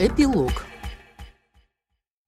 Эпилог.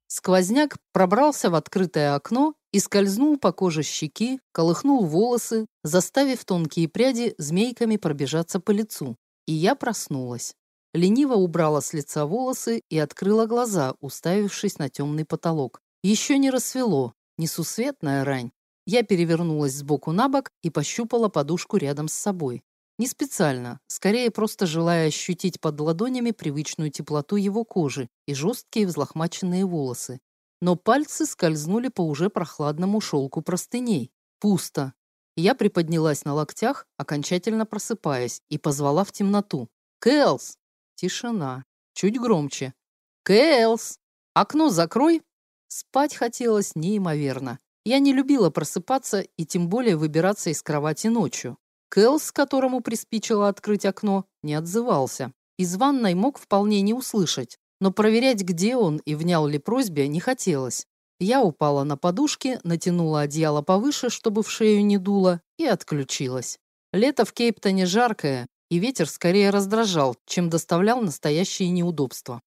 Сквозняк пробрался в открытое окно и скользнул по коже щеки, колыхнул волосы, заставив тонкие пряди змейками пробежаться по лицу. И я проснулась. Лениво убрала с лица волосы и открыла глаза, уставившись на темный потолок. Еще не рассвело, несусветная рань. Я перевернулась сбоку на бок и пощупала подушку рядом с собой. Не специально, скорее просто желая ощутить под ладонями привычную теплоту его кожи и жесткие взлохмаченные волосы. Но пальцы скользнули по уже прохладному шелку простыней. Пусто. Я приподнялась на локтях, окончательно просыпаясь, и позвала в темноту. «Кэлс!» Тишина. Чуть громче. «Кэлс! Окно закрой!» Спать хотелось неимоверно. Я не любила просыпаться и тем более выбираться из кровати ночью. Кэлс, которому приспичило открыть окно, не отзывался. Из ванной мог вполне не услышать, но проверять, где он и внял ли просьбе, не хотелось. Я упала на подушки, натянула одеяло повыше, чтобы в шею не дуло, и отключилась. Лето в Кейптоне жаркое, и ветер скорее раздражал, чем доставлял настоящие неудобства.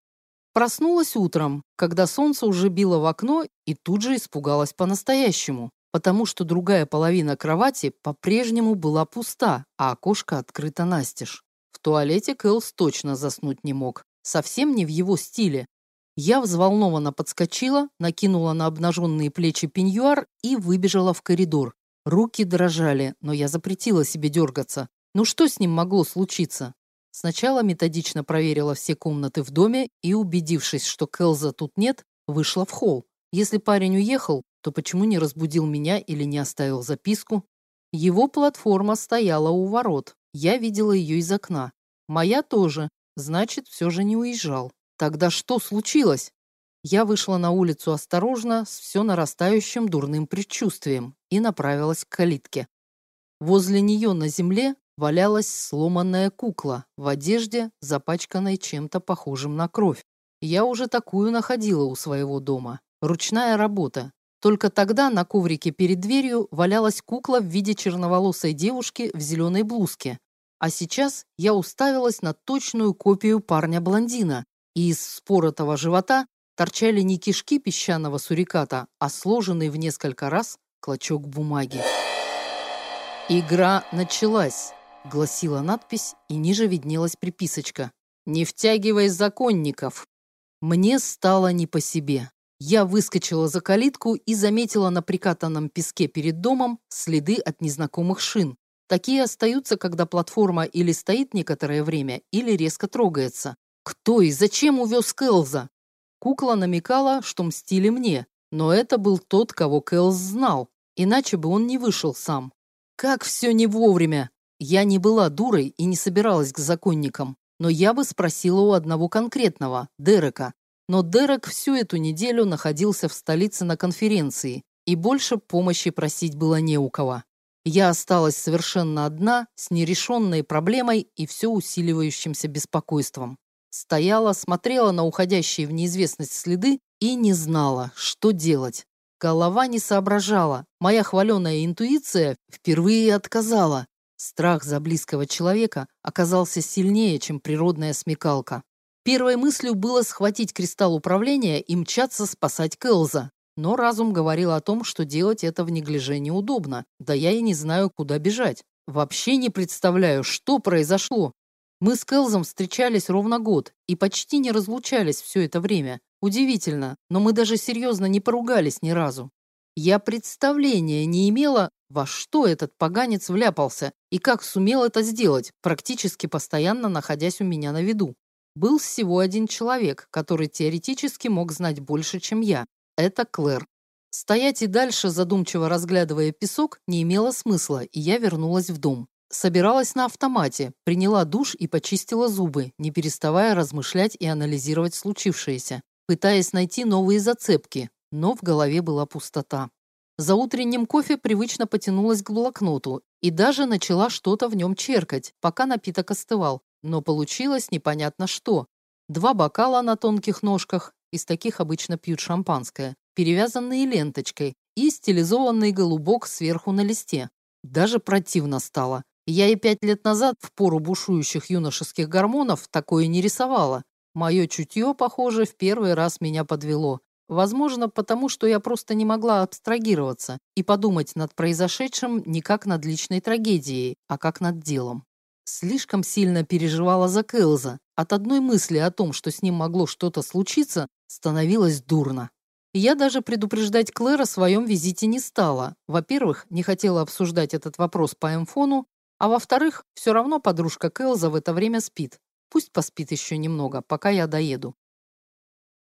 Проснулась утром, когда солнце уже било в окно, и тут же испугалась по-настоящему потому что другая половина кровати по-прежнему была пуста, а окошко открыто настежь. В туалете Кэлс точно заснуть не мог. Совсем не в его стиле. Я взволнованно подскочила, накинула на обнаженные плечи пеньюар и выбежала в коридор. Руки дрожали, но я запретила себе дергаться. Ну что с ним могло случиться? Сначала методично проверила все комнаты в доме и, убедившись, что Кэлза тут нет, вышла в холл. Если парень уехал, то почему не разбудил меня или не оставил записку? Его платформа стояла у ворот. Я видела ее из окна. Моя тоже. Значит, все же не уезжал. Тогда что случилось? Я вышла на улицу осторожно, с все нарастающим дурным предчувствием, и направилась к калитке. Возле нее на земле валялась сломанная кукла в одежде, запачканной чем-то похожим на кровь. Я уже такую находила у своего дома. Ручная работа, только тогда на коврике перед дверью валялась кукла в виде черноволосой девушки в зеленой блузке. А сейчас я уставилась на точную копию парня-блондина, и из споротого живота торчали не кишки песчаного суриката, а сложенный в несколько раз клочок бумаги. «Игра началась», — гласила надпись, и ниже виднелась приписочка. «Не втягивай законников». Мне стало не по себе. Я выскочила за калитку и заметила на прикатанном песке перед домом следы от незнакомых шин. Такие остаются, когда платформа или стоит некоторое время, или резко трогается. Кто и зачем увез Кэлза? Кукла намекала, что мстили мне, но это был тот, кого Кэлз знал, иначе бы он не вышел сам. Как все не вовремя! Я не была дурой и не собиралась к законникам, но я бы спросила у одного конкретного, Дерека, но Дерек всю эту неделю находился в столице на конференции, и больше помощи просить было не у кого. Я осталась совершенно одна, с нерешенной проблемой и все усиливающимся беспокойством. Стояла, смотрела на уходящие в неизвестность следы и не знала, что делать. Голова не соображала, моя хваленая интуиция впервые отказала. Страх за близкого человека оказался сильнее, чем природная смекалка. Первой мыслью было схватить кристалл управления и мчаться спасать Кэлза. Но разум говорил о том, что делать это в неглиже неудобно, да я и не знаю, куда бежать. Вообще не представляю, что произошло. Мы с Кэлзом встречались ровно год и почти не разлучались все это время. Удивительно, но мы даже серьезно не поругались ни разу. Я представления не имела, во что этот поганец вляпался и как сумел это сделать, практически постоянно находясь у меня на виду. Был всего один человек, который теоретически мог знать больше, чем я. Это Клэр. Стоять и дальше, задумчиво разглядывая песок, не имело смысла, и я вернулась в дом. Собиралась на автомате, приняла душ и почистила зубы, не переставая размышлять и анализировать случившееся, пытаясь найти новые зацепки, но в голове была пустота. За утренним кофе привычно потянулась к блокноту и даже начала что-то в нем черкать, пока напиток остывал, но получилось непонятно что. Два бокала на тонких ножках, из таких обычно пьют шампанское, перевязанные ленточкой и стилизованный голубок сверху на листе. Даже противно стало. Я и пять лет назад в пору бушующих юношеских гормонов такое не рисовала. Мое чутье, похоже, в первый раз меня подвело. Возможно, потому что я просто не могла абстрагироваться и подумать над произошедшим не как над личной трагедией, а как над делом. Слишком сильно переживала за Кэлза. От одной мысли о том, что с ним могло что-то случиться, становилось дурно. Я даже предупреждать Клэр о своем визите не стала. Во-первых, не хотела обсуждать этот вопрос по эмфону, а во-вторых, все равно подружка Кэлза в это время спит. Пусть поспит еще немного, пока я доеду.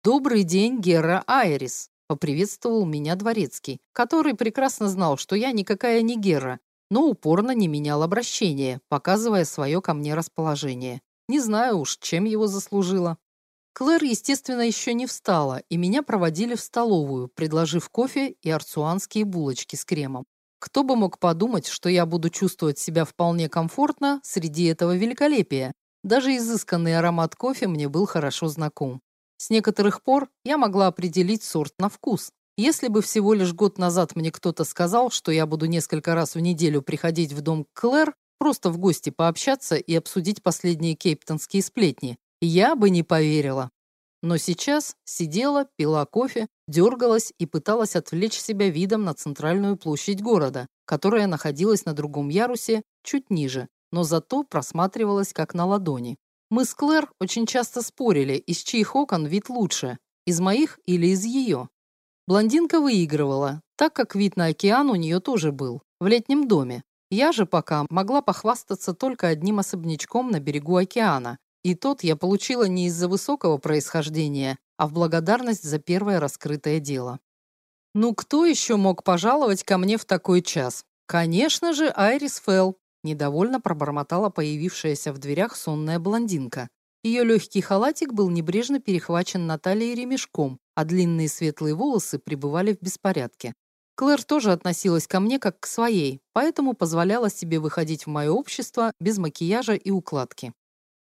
«Добрый день, Гера Айрис», — поприветствовал меня дворецкий, который прекрасно знал, что я никакая не Гера, но упорно не менял обращение, показывая свое ко мне расположение. Не знаю уж, чем его заслужила. Клэр, естественно, еще не встала, и меня проводили в столовую, предложив кофе и арцуанские булочки с кремом. Кто бы мог подумать, что я буду чувствовать себя вполне комфортно среди этого великолепия. Даже изысканный аромат кофе мне был хорошо знаком. С некоторых пор я могла определить сорт на вкус. Если бы всего лишь год назад мне кто-то сказал, что я буду несколько раз в неделю приходить в дом Клэр, просто в гости пообщаться и обсудить последние кейптонские сплетни, я бы не поверила. Но сейчас сидела, пила кофе, дергалась и пыталась отвлечь себя видом на центральную площадь города, которая находилась на другом ярусе, чуть ниже, но зато просматривалась как на ладони. Мы с Клэр очень часто спорили, из чьих окон вид лучше, из моих или из ее. Блондинка выигрывала, так как вид на океан у нее тоже был, в летнем доме. Я же пока могла похвастаться только одним особнячком на берегу океана, и тот я получила не из-за высокого происхождения, а в благодарность за первое раскрытое дело. Ну кто еще мог пожаловать ко мне в такой час? Конечно же, Айрис Фелл, недовольно пробормотала появившаяся в дверях сонная блондинка. Ее легкий халатик был небрежно перехвачен на талии ремешком, а длинные светлые волосы пребывали в беспорядке. Клэр тоже относилась ко мне как к своей, поэтому позволяла себе выходить в мое общество без макияжа и укладки.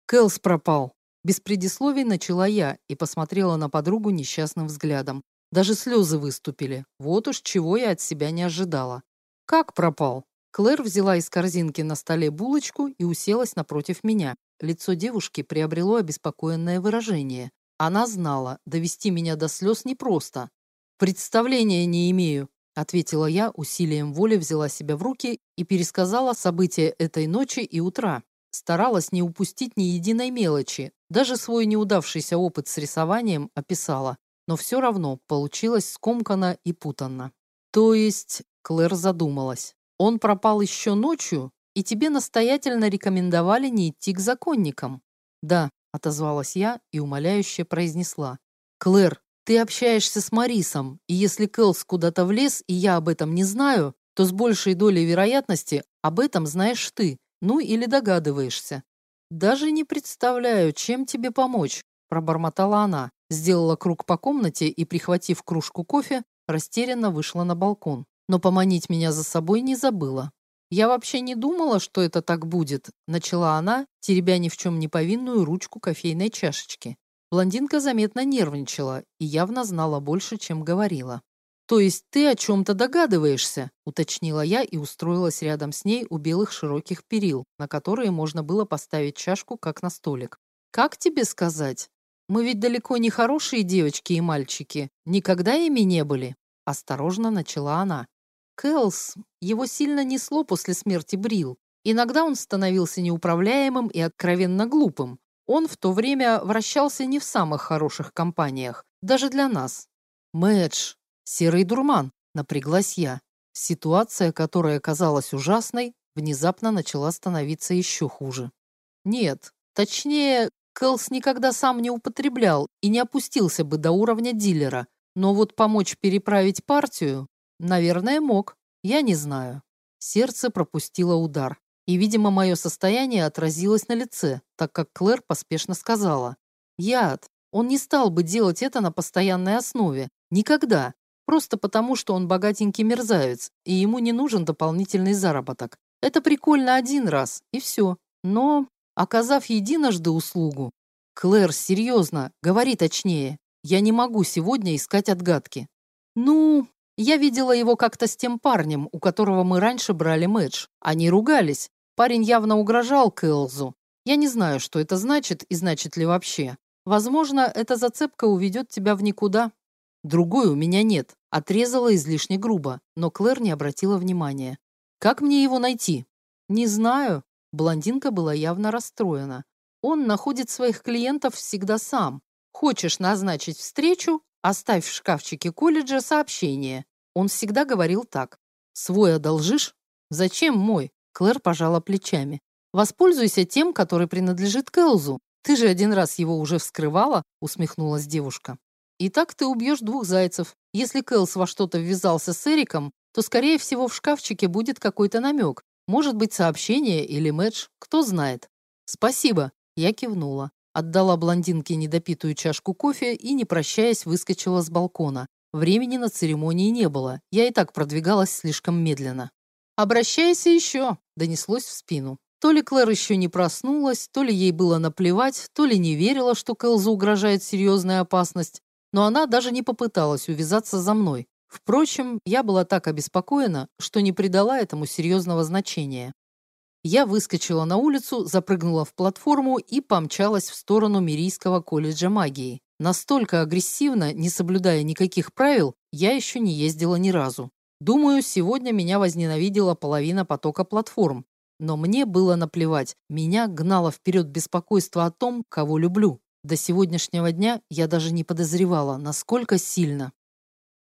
Кэлс пропал. Без предисловий начала я и посмотрела на подругу несчастным взглядом. Даже слезы выступили. Вот уж чего я от себя не ожидала. Как пропал? Клэр взяла из корзинки на столе булочку и уселась напротив меня. Лицо девушки приобрело обеспокоенное выражение. Она знала, довести меня до слез непросто. «Представления не имею», — ответила я, усилием воли взяла себя в руки и пересказала события этой ночи и утра. Старалась не упустить ни единой мелочи, даже свой неудавшийся опыт с рисованием описала, но все равно получилось скомканно и путанно. То есть, Клэр задумалась, он пропал еще ночью, и тебе настоятельно рекомендовали не идти к законникам. Да, отозвалась я и умоляюще произнесла. Клэр, ты общаешься с Марисом, и если Кэлс куда-то влез, и я об этом не знаю, то с большей долей вероятности об этом знаешь ты, ну или догадываешься. Даже не представляю, чем тебе помочь, пробормотала она, сделала круг по комнате и, прихватив кружку кофе, растерянно вышла на балкон. Но поманить меня за собой не забыла. «Я вообще не думала, что это так будет», — начала она, теребя ни в чем не повинную ручку кофейной чашечки. Блондинка заметно нервничала и явно знала больше, чем говорила. «То есть ты о чем-то догадываешься?» — уточнила я и устроилась рядом с ней у белых широких перил, на которые можно было поставить чашку, как на столик. «Как тебе сказать? Мы ведь далеко не хорошие девочки и мальчики, никогда ими не были», — осторожно начала она. Кэлс, его сильно несло после смерти Брил. Иногда он становился неуправляемым и откровенно глупым. Он в то время вращался не в самых хороших компаниях, даже для нас. Мэдж, серый дурман, напряглась я. Ситуация, которая казалась ужасной, внезапно начала становиться еще хуже. Нет, точнее, Кэлс никогда сам не употреблял и не опустился бы до уровня дилера, но вот помочь переправить партию Наверное, мог. Я не знаю. Сердце пропустило удар. И, видимо, мое состояние отразилось на лице, так как Клэр поспешно сказала. «Яд. Он не стал бы делать это на постоянной основе. Никогда. Просто потому, что он богатенький мерзавец, и ему не нужен дополнительный заработок. Это прикольно один раз, и все. Но, оказав единожды услугу... Клэр, серьезно, говори точнее. Я не могу сегодня искать отгадки. Ну, я видела его как-то с тем парнем, у которого мы раньше брали мэтч. Они ругались. Парень явно угрожал Кэлзу. Я не знаю, что это значит и значит ли вообще. Возможно, эта зацепка уведет тебя в никуда. Другой у меня нет. Отрезала излишне грубо, но Клэр не обратила внимания. Как мне его найти? Не знаю. Блондинка была явно расстроена. Он находит своих клиентов всегда сам. Хочешь назначить встречу? Оставь в шкафчике колледжа сообщение. Он всегда говорил так. Свой одолжишь? Зачем мой? Клэр пожала плечами. Воспользуйся тем, который принадлежит Кэлзу. Ты же один раз его уже вскрывала, усмехнулась девушка. И так ты убьешь двух зайцев. Если Кэлс во что-то ввязался с Эриком, то, скорее всего, в шкафчике будет какой-то намек. Может быть, сообщение или мэтч, кто знает. Спасибо, я кивнула. Отдала блондинке недопитую чашку кофе и, не прощаясь, выскочила с балкона. Времени на церемонии не было, я и так продвигалась слишком медленно. «Обращайся еще!» – донеслось в спину. То ли Клэр еще не проснулась, то ли ей было наплевать, то ли не верила, что Кэлзу угрожает серьезная опасность, но она даже не попыталась увязаться за мной. Впрочем, я была так обеспокоена, что не придала этому серьезного значения. Я выскочила на улицу, запрыгнула в платформу и помчалась в сторону Мирийского колледжа магии. Настолько агрессивно, не соблюдая никаких правил, я еще не ездила ни разу. Думаю, сегодня меня возненавидела половина потока платформ. Но мне было наплевать, меня гнало вперед беспокойство о том, кого люблю. До сегодняшнего дня я даже не подозревала, насколько сильно.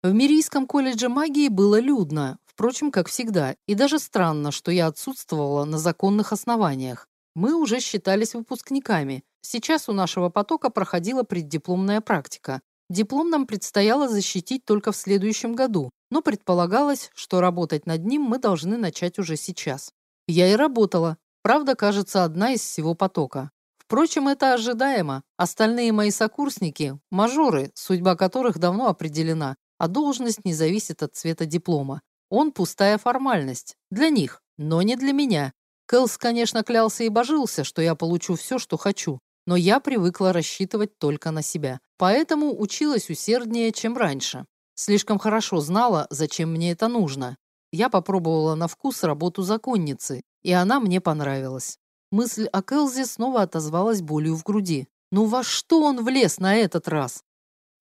В Мирийском колледже магии было людно, впрочем, как всегда, и даже странно, что я отсутствовала на законных основаниях. Мы уже считались выпускниками, Сейчас у нашего потока проходила преддипломная практика. Диплом нам предстояло защитить только в следующем году, но предполагалось, что работать над ним мы должны начать уже сейчас. Я и работала. Правда, кажется, одна из всего потока. Впрочем, это ожидаемо. Остальные мои сокурсники – мажоры, судьба которых давно определена, а должность не зависит от цвета диплома. Он пустая формальность. Для них, но не для меня. Кэлс, конечно, клялся и божился, что я получу все, что хочу но я привыкла рассчитывать только на себя, поэтому училась усерднее, чем раньше. Слишком хорошо знала, зачем мне это нужно. Я попробовала на вкус работу законницы, и она мне понравилась. Мысль о Келзе снова отозвалась болью в груди. Ну во что он влез на этот раз?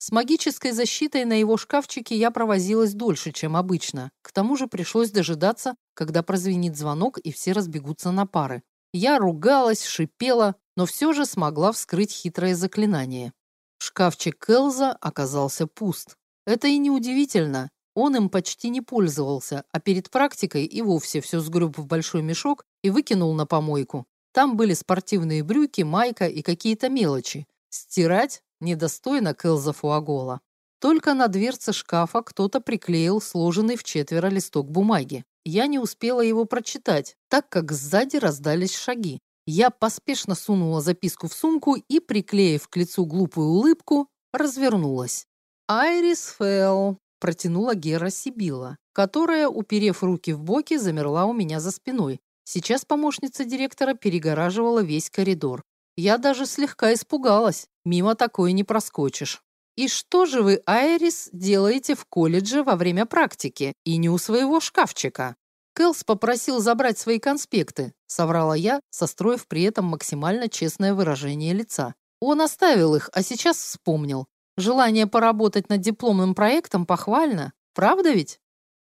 С магической защитой на его шкафчике я провозилась дольше, чем обычно. К тому же пришлось дожидаться, когда прозвенит звонок и все разбегутся на пары. Я ругалась, шипела, но все же смогла вскрыть хитрое заклинание. Шкафчик Келза оказался пуст. Это и неудивительно. Он им почти не пользовался, а перед практикой и вовсе все сгреб в большой мешок и выкинул на помойку. Там были спортивные брюки, майка и какие-то мелочи. Стирать недостойно Келза Фуагола. Только на дверце шкафа кто-то приклеил сложенный в четверо листок бумаги. Я не успела его прочитать, так как сзади раздались шаги. Я поспешно сунула записку в сумку и, приклеив к лицу глупую улыбку, развернулась. «Айрис Фелл», — протянула Гера Сибила, которая, уперев руки в боки, замерла у меня за спиной. Сейчас помощница директора перегораживала весь коридор. Я даже слегка испугалась. Мимо такое не проскочишь. «И что же вы, Айрис, делаете в колледже во время практики и не у своего шкафчика?» Кэлс попросил забрать свои конспекты, соврала я, состроив при этом максимально честное выражение лица. Он оставил их, а сейчас вспомнил. Желание поработать над дипломным проектом похвально, правда ведь?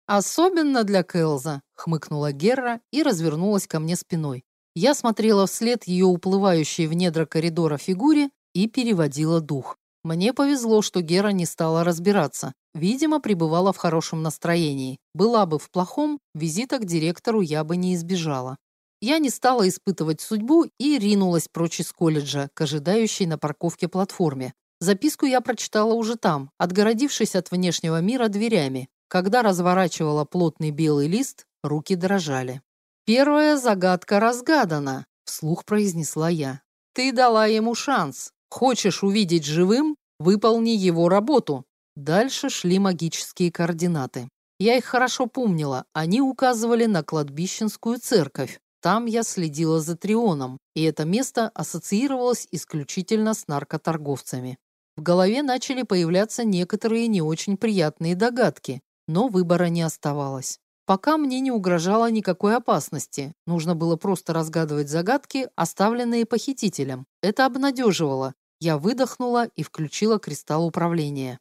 Особенно для Кэлза, хмыкнула Герра и развернулась ко мне спиной. Я смотрела вслед ее уплывающей в недра коридора фигуре и переводила дух. Мне повезло, что Гера не стала разбираться. Видимо, пребывала в хорошем настроении. Была бы в плохом, визита к директору я бы не избежала. Я не стала испытывать судьбу и ринулась прочь из колледжа, к ожидающей на парковке платформе. Записку я прочитала уже там, отгородившись от внешнего мира дверями. Когда разворачивала плотный белый лист, руки дрожали. «Первая загадка разгадана», — вслух произнесла я. «Ты дала ему шанс. Хочешь увидеть живым? Выполни его работу. Дальше шли магические координаты. Я их хорошо помнила. Они указывали на кладбищенскую церковь. Там я следила за Трионом, и это место ассоциировалось исключительно с наркоторговцами. В голове начали появляться некоторые не очень приятные догадки, но выбора не оставалось. Пока мне не угрожало никакой опасности, нужно было просто разгадывать загадки, оставленные похитителем. Это обнадеживало, Я выдохнула и включила кристалл управления.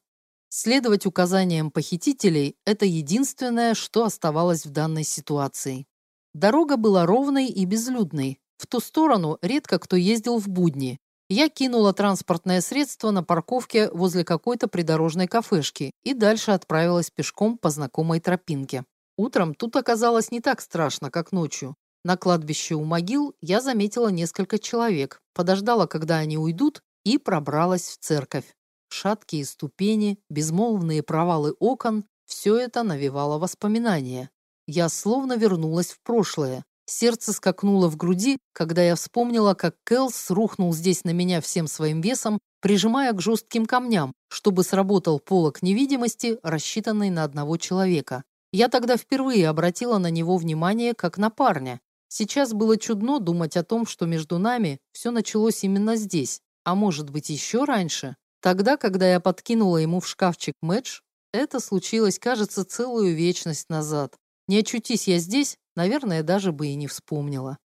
Следовать указаниям похитителей – это единственное, что оставалось в данной ситуации. Дорога была ровной и безлюдной. В ту сторону редко кто ездил в будни. Я кинула транспортное средство на парковке возле какой-то придорожной кафешки и дальше отправилась пешком по знакомой тропинке. Утром тут оказалось не так страшно, как ночью. На кладбище у могил я заметила несколько человек, подождала, когда они уйдут, и пробралась в церковь. Шаткие ступени, безмолвные провалы окон – все это навевало воспоминания. Я словно вернулась в прошлое. Сердце скакнуло в груди, когда я вспомнила, как Кэлс рухнул здесь на меня всем своим весом, прижимая к жестким камням, чтобы сработал полок невидимости, рассчитанный на одного человека. Я тогда впервые обратила на него внимание как на парня. Сейчас было чудно думать о том, что между нами все началось именно здесь, а может быть еще раньше. Тогда, когда я подкинула ему в шкафчик мэтч, это случилось, кажется, целую вечность назад. Не очутись я здесь, наверное, даже бы и не вспомнила.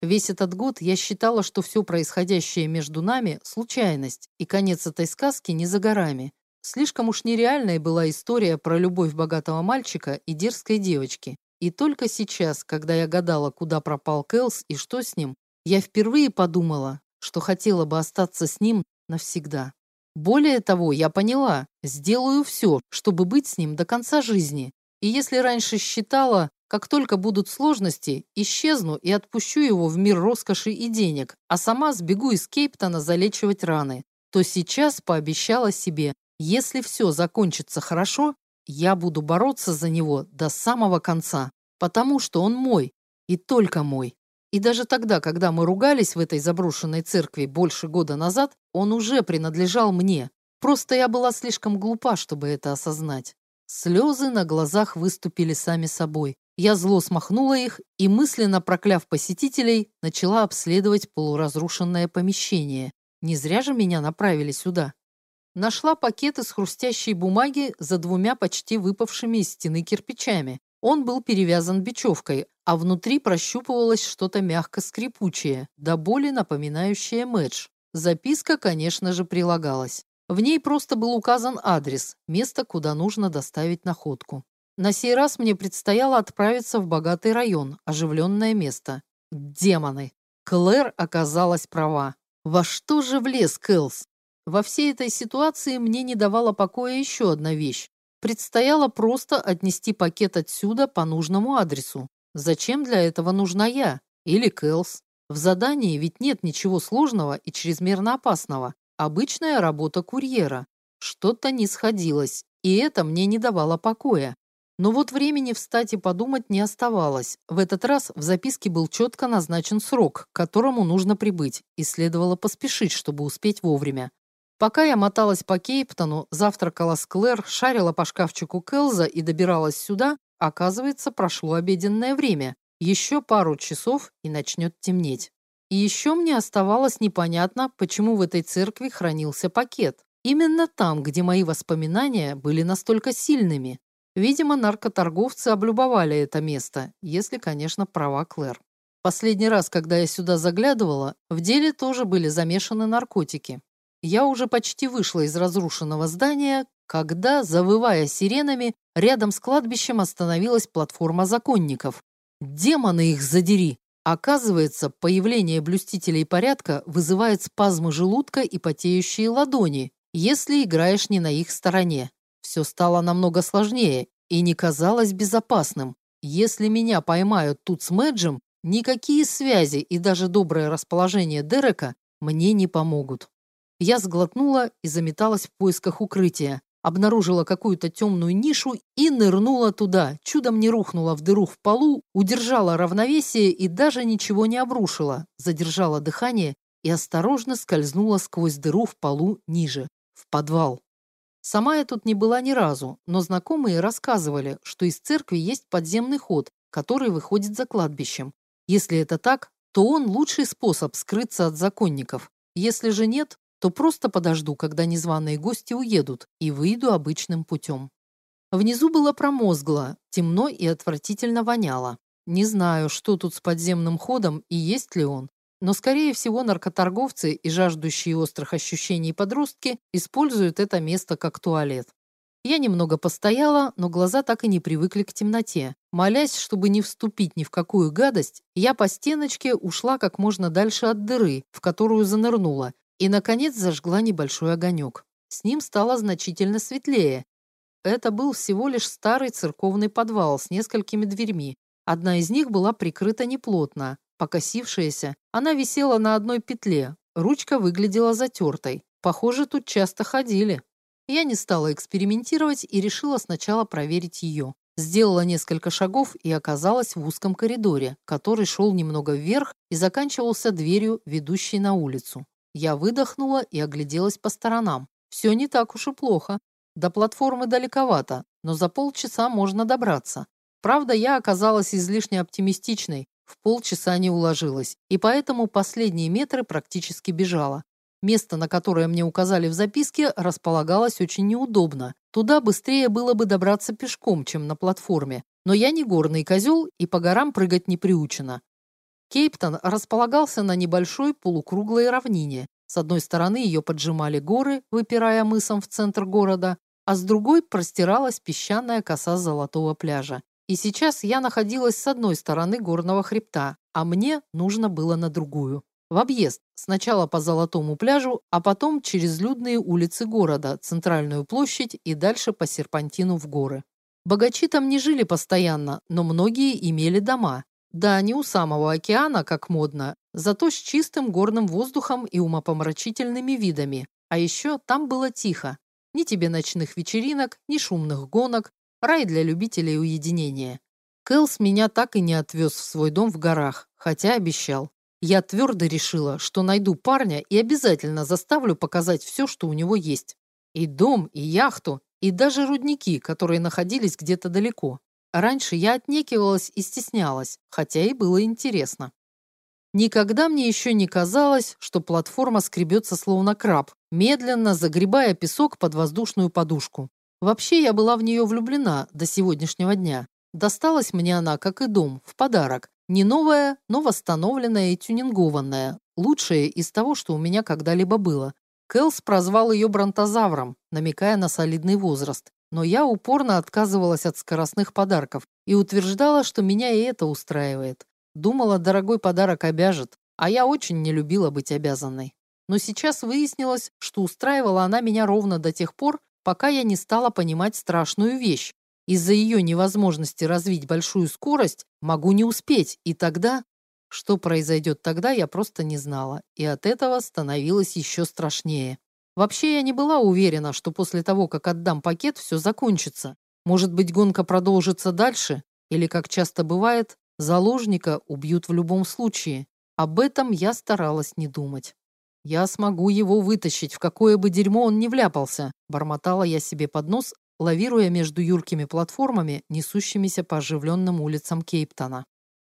Весь этот год я считала, что все происходящее между нами – случайность, и конец этой сказки не за горами. Слишком уж нереальной была история про любовь богатого мальчика и дерзкой девочки. И только сейчас, когда я гадала, куда пропал Кэлс и что с ним, я впервые подумала, что хотела бы остаться с ним навсегда. Более того, я поняла, сделаю все, чтобы быть с ним до конца жизни, и если раньше считала, как только будут сложности, исчезну и отпущу его в мир роскоши и денег, а сама сбегу из Кейптона залечивать раны, то сейчас пообещала себе, если все закончится хорошо, я буду бороться за него до самого конца, потому что он мой, и только мой. И даже тогда, когда мы ругались в этой заброшенной церкви больше года назад, он уже принадлежал мне. Просто я была слишком глупа, чтобы это осознать. Слезы на глазах выступили сами собой. Я зло смахнула их и, мысленно прокляв посетителей, начала обследовать полуразрушенное помещение. Не зря же меня направили сюда. Нашла пакет из хрустящей бумаги за двумя почти выпавшими из стены кирпичами. Он был перевязан бечевкой, а внутри прощупывалось что-то мягко-скрипучее, до боли напоминающее мэтч. Записка, конечно же, прилагалась. В ней просто был указан адрес, место, куда нужно доставить находку. На сей раз мне предстояло отправиться в богатый район, оживленное место. Демоны! Клэр оказалась права. Во что же влез Кэлс? Во всей этой ситуации мне не давала покоя еще одна вещь. Предстояло просто отнести пакет отсюда по нужному адресу. Зачем для этого нужна я? Или Кэлс? В задании ведь нет ничего сложного и чрезмерно опасного. Обычная работа курьера. Что-то не сходилось, и это мне не давало покоя. Но вот времени встать и подумать не оставалось. В этот раз в записке был четко назначен срок, к которому нужно прибыть, и следовало поспешить, чтобы успеть вовремя. Пока я моталась по Кейптону, завтракала с Клэр, шарила по шкафчику Келза и добиралась сюда, оказывается, прошло обеденное время. Еще пару часов и начнет темнеть. И еще мне оставалось непонятно, почему в этой церкви хранился пакет. Именно там, где мои воспоминания были настолько сильными. Видимо, наркоторговцы облюбовали это место, если, конечно, права Клэр. Последний раз, когда я сюда заглядывала, в деле тоже были замешаны наркотики. Я уже почти вышла из разрушенного здания, когда, завывая сиренами, рядом с кладбищем остановилась платформа законников. «Демоны их задери!» Оказывается, появление блюстителей порядка вызывает спазмы желудка и потеющие ладони, если играешь не на их стороне. Все стало намного сложнее и не казалось безопасным. Если меня поймают тут с Мэджем, никакие связи и даже доброе расположение Дерека мне не помогут. Я сглотнула и заметалась в поисках укрытия обнаружила какую-то темную нишу и нырнула туда, чудом не рухнула в дыру в полу, удержала равновесие и даже ничего не обрушила, задержала дыхание и осторожно скользнула сквозь дыру в полу ниже, в подвал. Сама я тут не была ни разу, но знакомые рассказывали, что из церкви есть подземный ход, который выходит за кладбищем. Если это так, то он лучший способ скрыться от законников. Если же нет, то просто подожду, когда незваные гости уедут, и выйду обычным путем. Внизу было промозгло, темно и отвратительно воняло. Не знаю, что тут с подземным ходом и есть ли он. но, скорее всего, наркоторговцы и жаждущие острых ощущений подростки используют это место как туалет. Я немного постояла, но глаза так и не привыкли к темноте. Молясь, чтобы не вступить ни в какую гадость, я по стеночке ушла как можно дальше от дыры, в которую занырнула, и, наконец, зажгла небольшой огонек. С ним стало значительно светлее. Это был всего лишь старый церковный подвал с несколькими дверьми. Одна из них была прикрыта неплотно, покосившаяся. Она висела на одной петле, ручка выглядела затертой. Похоже, тут часто ходили. Я не стала экспериментировать и решила сначала проверить ее. Сделала несколько шагов и оказалась в узком коридоре, который шел немного вверх и заканчивался дверью, ведущей на улицу. Я выдохнула и огляделась по сторонам. Все не так уж и плохо. До платформы далековато, но за полчаса можно добраться. Правда, я оказалась излишне оптимистичной, в полчаса не уложилась, и поэтому последние метры практически бежала. Место, на которое мне указали в записке, располагалось очень неудобно. Туда быстрее было бы добраться пешком, чем на платформе. Но я не горный козел и по горам прыгать не приучена. Кейптон располагался на небольшой полукруглой равнине. С одной стороны ее поджимали горы, выпирая мысом в центр города, а с другой простиралась песчаная коса золотого пляжа. И сейчас я находилась с одной стороны горного хребта, а мне нужно было на другую в объезд, сначала по Золотому пляжу, а потом через людные улицы города, центральную площадь и дальше по серпантину в горы. Богачи там не жили постоянно, но многие имели дома. Да, не у самого океана, как модно, зато с чистым горным воздухом и умопомрачительными видами. А еще там было тихо. Ни тебе ночных вечеринок, ни шумных гонок, рай для любителей уединения. Кэлс меня так и не отвез в свой дом в горах, хотя обещал. Я твердо решила, что найду парня и обязательно заставлю показать все, что у него есть. И дом, и яхту, и даже рудники, которые находились где-то далеко. Раньше я отнекивалась и стеснялась, хотя и было интересно. Никогда мне еще не казалось, что платформа скребется словно краб, медленно загребая песок под воздушную подушку. Вообще я была в нее влюблена до сегодняшнего дня. Досталась мне она, как и дом, в подарок, не новая, но восстановленная и тюнингованная, лучшая из того, что у меня когда-либо было. Кэлс прозвал ее бронтозавром, намекая на солидный возраст. Но я упорно отказывалась от скоростных подарков и утверждала, что меня и это устраивает. Думала, дорогой подарок обяжет, а я очень не любила быть обязанной. Но сейчас выяснилось, что устраивала она меня ровно до тех пор, пока я не стала понимать страшную вещь. Из-за ее невозможности развить большую скорость могу не успеть, и тогда... Что произойдет тогда, я просто не знала, и от этого становилось еще страшнее. Вообще я не была уверена, что после того, как отдам пакет, все закончится. Может быть, гонка продолжится дальше, или, как часто бывает, заложника убьют в любом случае. Об этом я старалась не думать. «Я смогу его вытащить, в какое бы дерьмо он ни вляпался», бормотала я себе под нос, лавируя между юркими платформами, несущимися по оживленным улицам Кейптона.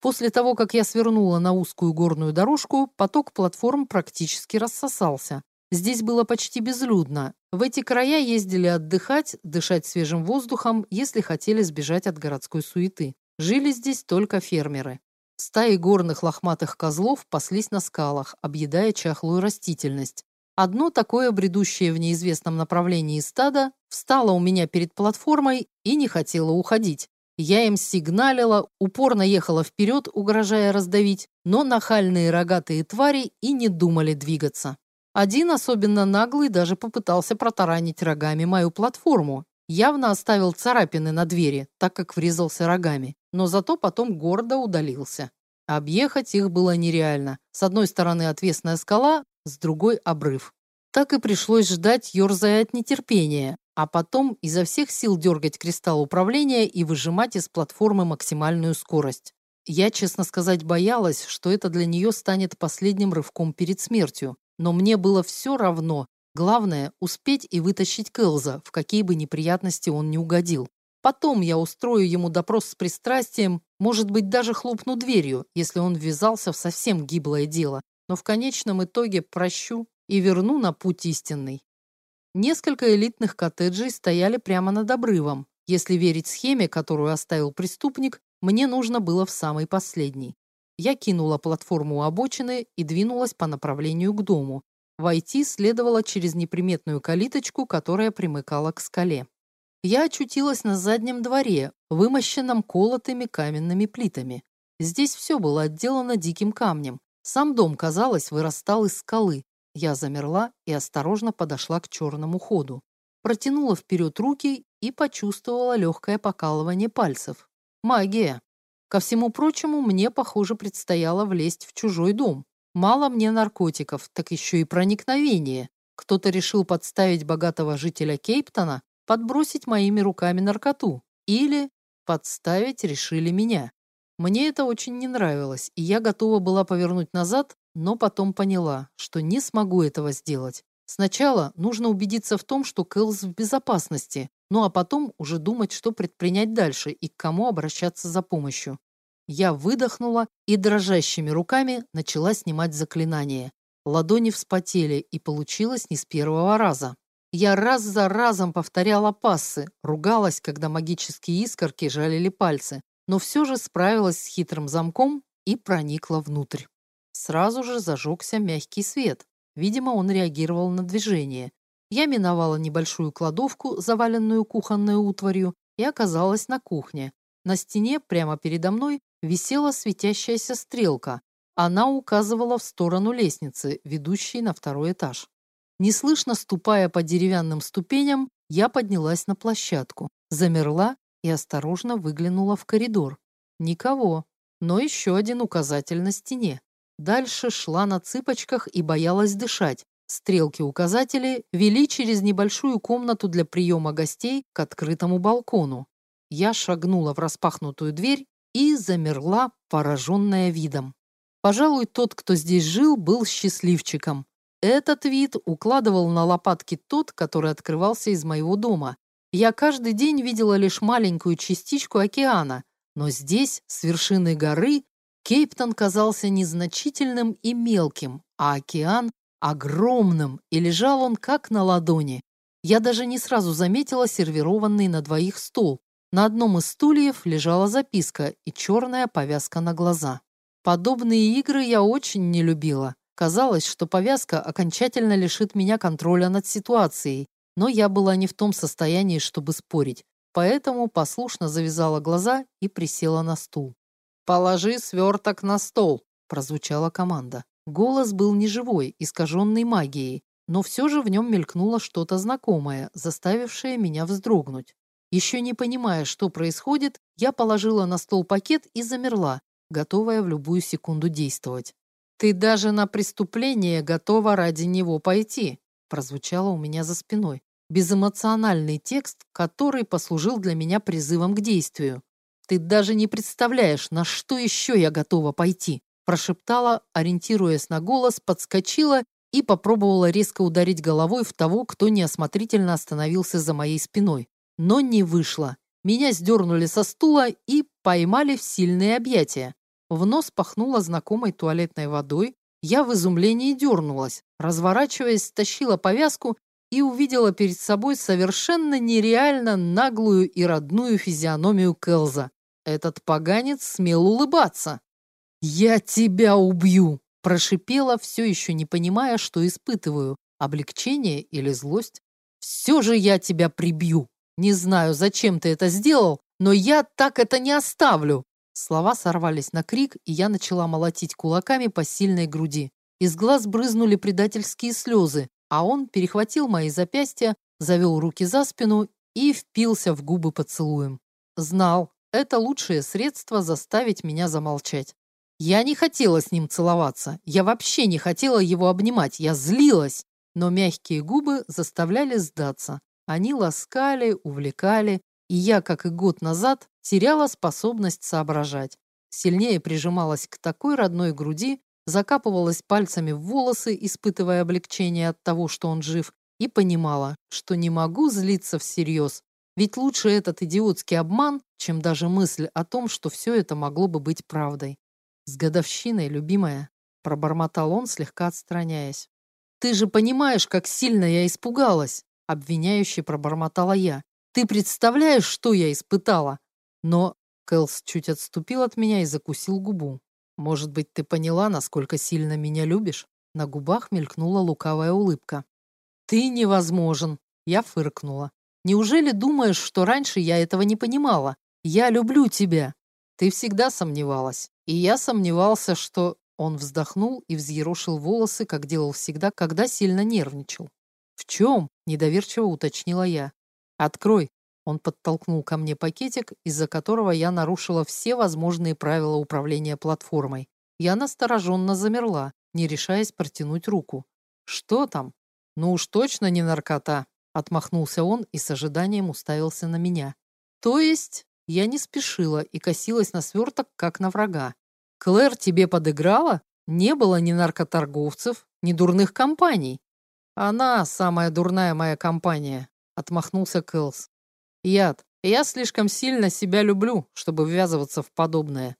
После того, как я свернула на узкую горную дорожку, поток платформ практически рассосался. Здесь было почти безлюдно. В эти края ездили отдыхать, дышать свежим воздухом, если хотели сбежать от городской суеты. Жили здесь только фермеры. Стаи горных лохматых козлов паслись на скалах, объедая чахлую растительность. Одно такое бредущее в неизвестном направлении стадо встало у меня перед платформой и не хотело уходить. Я им сигналила, упорно ехала вперед, угрожая раздавить, но нахальные рогатые твари и не думали двигаться. Один, особенно наглый, даже попытался протаранить рогами мою платформу. Явно оставил царапины на двери, так как врезался рогами, но зато потом гордо удалился. Объехать их было нереально. С одной стороны отвесная скала, с другой – обрыв. Так и пришлось ждать, ерзая от нетерпения, а потом изо всех сил дергать кристалл управления и выжимать из платформы максимальную скорость. Я, честно сказать, боялась, что это для нее станет последним рывком перед смертью, но мне было все равно. Главное – успеть и вытащить Кэлза, в какие бы неприятности он не угодил. Потом я устрою ему допрос с пристрастием, может быть, даже хлопну дверью, если он ввязался в совсем гиблое дело, но в конечном итоге прощу и верну на путь истинный. Несколько элитных коттеджей стояли прямо над обрывом. Если верить схеме, которую оставил преступник, мне нужно было в самый последний. Я кинула платформу у обочины и двинулась по направлению к дому. Войти следовало через неприметную калиточку, которая примыкала к скале. Я очутилась на заднем дворе, вымощенном колотыми каменными плитами. Здесь все было отделано диким камнем. Сам дом, казалось, вырастал из скалы. Я замерла и осторожно подошла к черному ходу. Протянула вперед руки и почувствовала легкое покалывание пальцев. Магия. Ко всему прочему, мне, похоже, предстояло влезть в чужой дом. Мало мне наркотиков, так еще и проникновение. Кто-то решил подставить богатого жителя Кейптона, подбросить моими руками наркоту. Или подставить решили меня. Мне это очень не нравилось, и я готова была повернуть назад, но потом поняла, что не смогу этого сделать. Сначала нужно убедиться в том, что Кэлс в безопасности, ну а потом уже думать, что предпринять дальше и к кому обращаться за помощью. Я выдохнула и дрожащими руками начала снимать заклинание. Ладони вспотели, и получилось не с первого раза. Я раз за разом повторяла пассы, ругалась, когда магические искорки жалили пальцы, но все же справилась с хитрым замком и проникла внутрь. Сразу же зажегся мягкий свет. Видимо, он реагировал на движение. Я миновала небольшую кладовку, заваленную кухонной утварью, и оказалась на кухне. На стене прямо передо мной висела светящаяся стрелка. Она указывала в сторону лестницы, ведущей на второй этаж. Неслышно ступая по деревянным ступеням, я поднялась на площадку, замерла и осторожно выглянула в коридор. Никого, но еще один указатель на стене. Дальше шла на цыпочках и боялась дышать. Стрелки-указатели вели через небольшую комнату для приема гостей к открытому балкону. Я шагнула в распахнутую дверь и замерла, пораженная видом. Пожалуй, тот, кто здесь жил, был счастливчиком. Этот вид укладывал на лопатки тот, который открывался из моего дома. Я каждый день видела лишь маленькую частичку океана, но здесь, с вершины горы, Кейптон казался незначительным и мелким, а океан — огромным, и лежал он как на ладони. Я даже не сразу заметила сервированный на двоих стол. На одном из стульев лежала записка и черная повязка на глаза. Подобные игры я очень не любила. Казалось, что повязка окончательно лишит меня контроля над ситуацией, но я была не в том состоянии, чтобы спорить, поэтому послушно завязала глаза и присела на стул. «Положи сверток на стол», – прозвучала команда. Голос был неживой, искаженный магией, но все же в нем мелькнуло что-то знакомое, заставившее меня вздрогнуть. Еще не понимая, что происходит, я положила на стол пакет и замерла, готовая в любую секунду действовать. «Ты даже на преступление готова ради него пойти», прозвучало у меня за спиной безэмоциональный текст, который послужил для меня призывом к действию. «Ты даже не представляешь, на что еще я готова пойти», прошептала, ориентируясь на голос, подскочила и попробовала резко ударить головой в того, кто неосмотрительно остановился за моей спиной. Но не вышло. Меня сдернули со стула и поймали в сильные объятия. В нос пахнуло знакомой туалетной водой. Я в изумлении дернулась. Разворачиваясь, стащила повязку и увидела перед собой совершенно нереально наглую и родную физиономию Келза. Этот поганец смел улыбаться. «Я тебя убью!» – прошипела, все еще не понимая, что испытываю – облегчение или злость. «Все же я тебя прибью! Не знаю, зачем ты это сделал, но я так это не оставлю!» Слова сорвались на крик, и я начала молотить кулаками по сильной груди. Из глаз брызнули предательские слезы, а он перехватил мои запястья, завел руки за спину и впился в губы поцелуем. Знал, это лучшее средство заставить меня замолчать. Я не хотела с ним целоваться, я вообще не хотела его обнимать, я злилась, но мягкие губы заставляли сдаться. Они ласкали, увлекали, и я, как и год назад, теряла способность соображать. Сильнее прижималась к такой родной груди, закапывалась пальцами в волосы, испытывая облегчение от того, что он жив, и понимала, что не могу злиться всерьез, ведь лучше этот идиотский обман, чем даже мысль о том, что все это могло бы быть правдой. «С годовщиной, любимая», — пробормотал он, слегка отстраняясь. «Ты же понимаешь, как сильно я испугалась!» — обвиняюще пробормотала я. «Ты представляешь, что я испытала?» Но Кэлс чуть отступил от меня и закусил губу. Может быть, ты поняла, насколько сильно меня любишь? На губах мелькнула лукавая улыбка. Ты невозможен, я фыркнула. Неужели думаешь, что раньше я этого не понимала? Я люблю тебя. Ты всегда сомневалась. И я сомневался, что он вздохнул и взъерошил волосы, как делал всегда, когда сильно нервничал. «В чем?» – недоверчиво уточнила я. «Открой». Он подтолкнул ко мне пакетик, из-за которого я нарушила все возможные правила управления платформой. Я настороженно замерла, не решаясь протянуть руку. «Что там?» «Ну уж точно не наркота», – отмахнулся он и с ожиданием уставился на меня. «То есть?» Я не спешила и косилась на сверток, как на врага. «Клэр тебе подыграла? Не было ни наркоторговцев, ни дурных компаний. Она самая дурная моя компания», — отмахнулся Кэлс. «Яд, я слишком сильно себя люблю, чтобы ввязываться в подобное».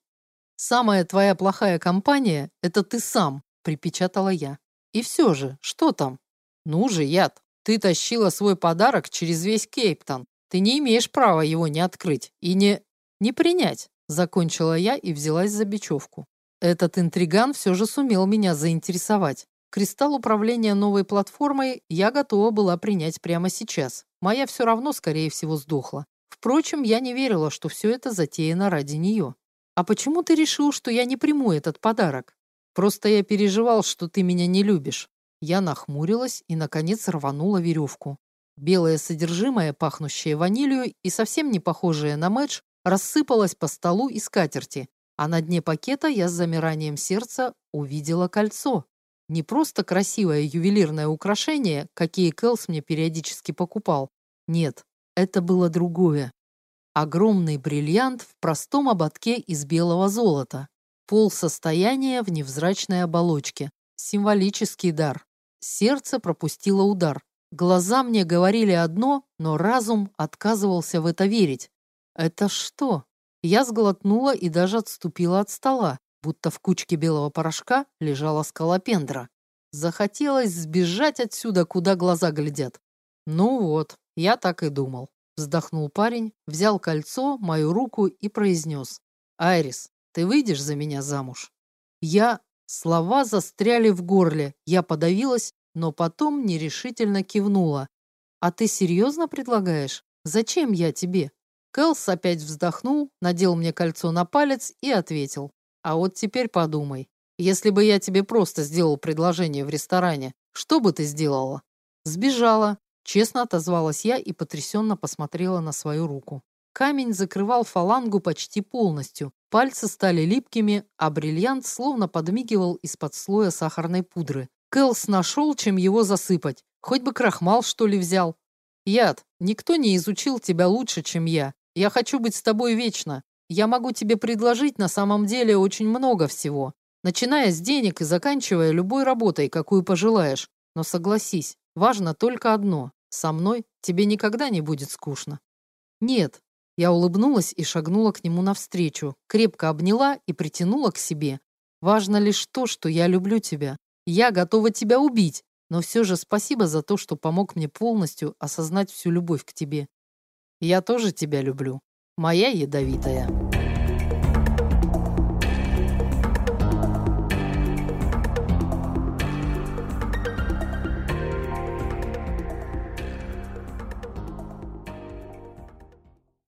«Самая твоя плохая компания — это ты сам», — припечатала я. «И все же, что там?» «Ну же, Яд, ты тащила свой подарок через весь Кейптон. Ты не имеешь права его не открыть и не... не принять», — закончила я и взялась за бечевку. Этот интриган все же сумел меня заинтересовать. Кристалл управления новой платформой я готова была принять прямо сейчас. Моя все равно, скорее всего, сдохла. Впрочем, я не верила, что все это затеяно ради нее. «А почему ты решил, что я не приму этот подарок?» «Просто я переживал, что ты меня не любишь». Я нахмурилась и, наконец, рванула веревку. Белое содержимое, пахнущее ванилью и совсем не похожее на мэтч, рассыпалось по столу и скатерти, а на дне пакета я с замиранием сердца увидела кольцо. Не просто красивое ювелирное украшение, какие Кэлс мне периодически покупал. Нет, это было другое. Огромный бриллиант в простом ободке из белого золота. Пол состояния в невзрачной оболочке. Символический дар. Сердце пропустило удар. Глаза мне говорили одно, но разум отказывался в это верить. Это что? Я сглотнула и даже отступила от стола будто в кучке белого порошка лежала скалопендра. Захотелось сбежать отсюда, куда глаза глядят. Ну вот, я так и думал. Вздохнул парень, взял кольцо, мою руку и произнес. «Айрис, ты выйдешь за меня замуж?» Я... Слова застряли в горле. Я подавилась, но потом нерешительно кивнула. «А ты серьезно предлагаешь? Зачем я тебе?» Кэлс опять вздохнул, надел мне кольцо на палец и ответил. А вот теперь подумай, если бы я тебе просто сделал предложение в ресторане, что бы ты сделала? Сбежала. Честно отозвалась я и потрясенно посмотрела на свою руку. Камень закрывал фалангу почти полностью, пальцы стали липкими, а бриллиант словно подмигивал из-под слоя сахарной пудры. Кэлс нашел, чем его засыпать. Хоть бы крахмал, что ли, взял. Яд, никто не изучил тебя лучше, чем я. Я хочу быть с тобой вечно. Я могу тебе предложить на самом деле очень много всего, начиная с денег и заканчивая любой работой, какую пожелаешь. Но согласись, важно только одно. Со мной тебе никогда не будет скучно. Нет. Я улыбнулась и шагнула к нему навстречу, крепко обняла и притянула к себе. Важно лишь то, что я люблю тебя. Я готова тебя убить, но все же спасибо за то, что помог мне полностью осознать всю любовь к тебе. Я тоже тебя люблю моя ядовитая.